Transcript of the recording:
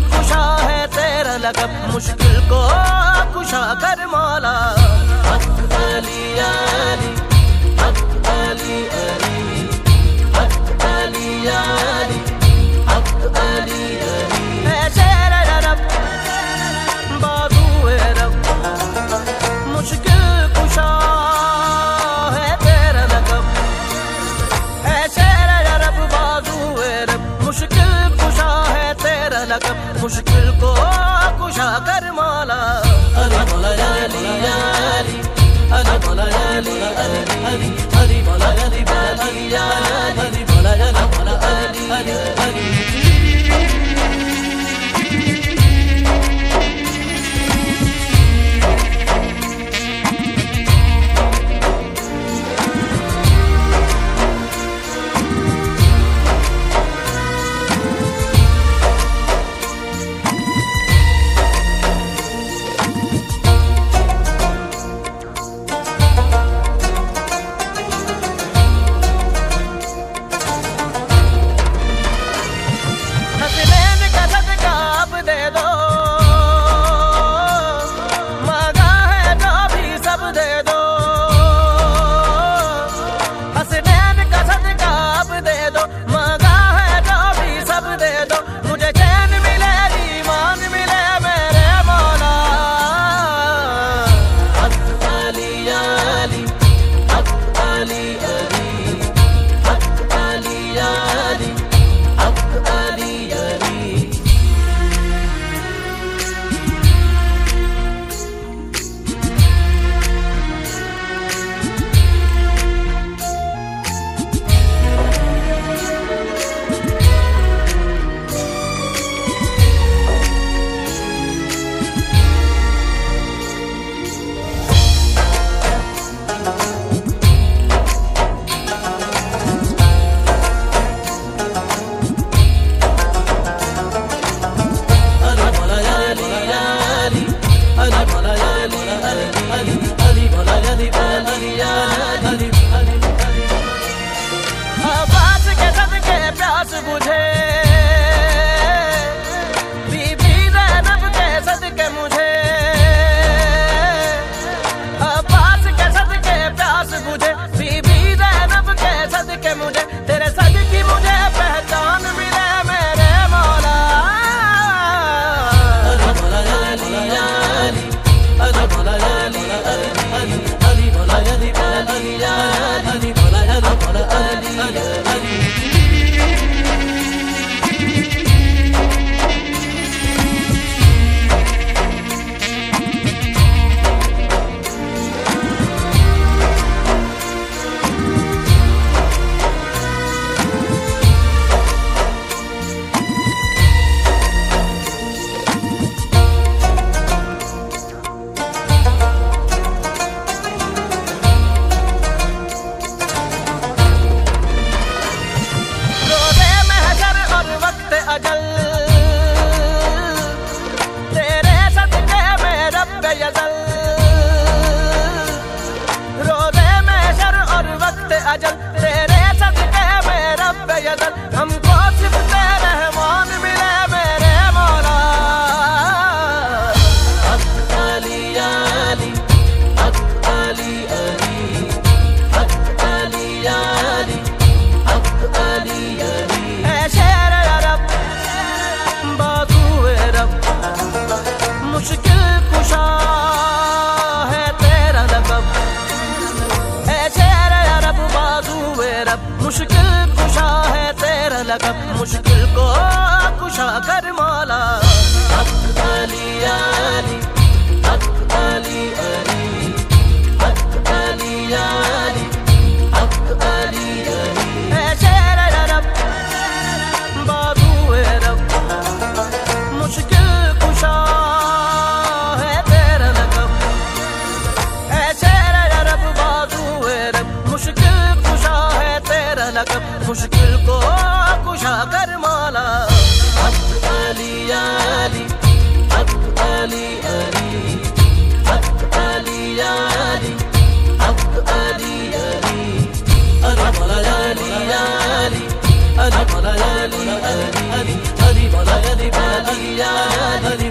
खुशा है तेरा लगब मुश्किल को खुशा कर माला। अली मुश्किल को कुशा कर माला। अली बोला अली अली अली बोला अली अली अली बोला अली अली बुझे बीबी जैनब के सदके मुझे आवाज़ के प्यास बुझे बीबी जैनब के मुझे तेरे सदकी मुझे पहचान मिले मेरे मौला अली मौला अली अली अली मौला अली अली अली मौला अली अली अली मौला अली अली मुश्किल खुशा है तेरा लगब मुश्किल को खुशा कर लगब मुश्किल को कुशा कर मौला। अली अली अली अली अली अली अली अली अली मौला अली अली अली मौला अली अली अली मौला अली अली अली अली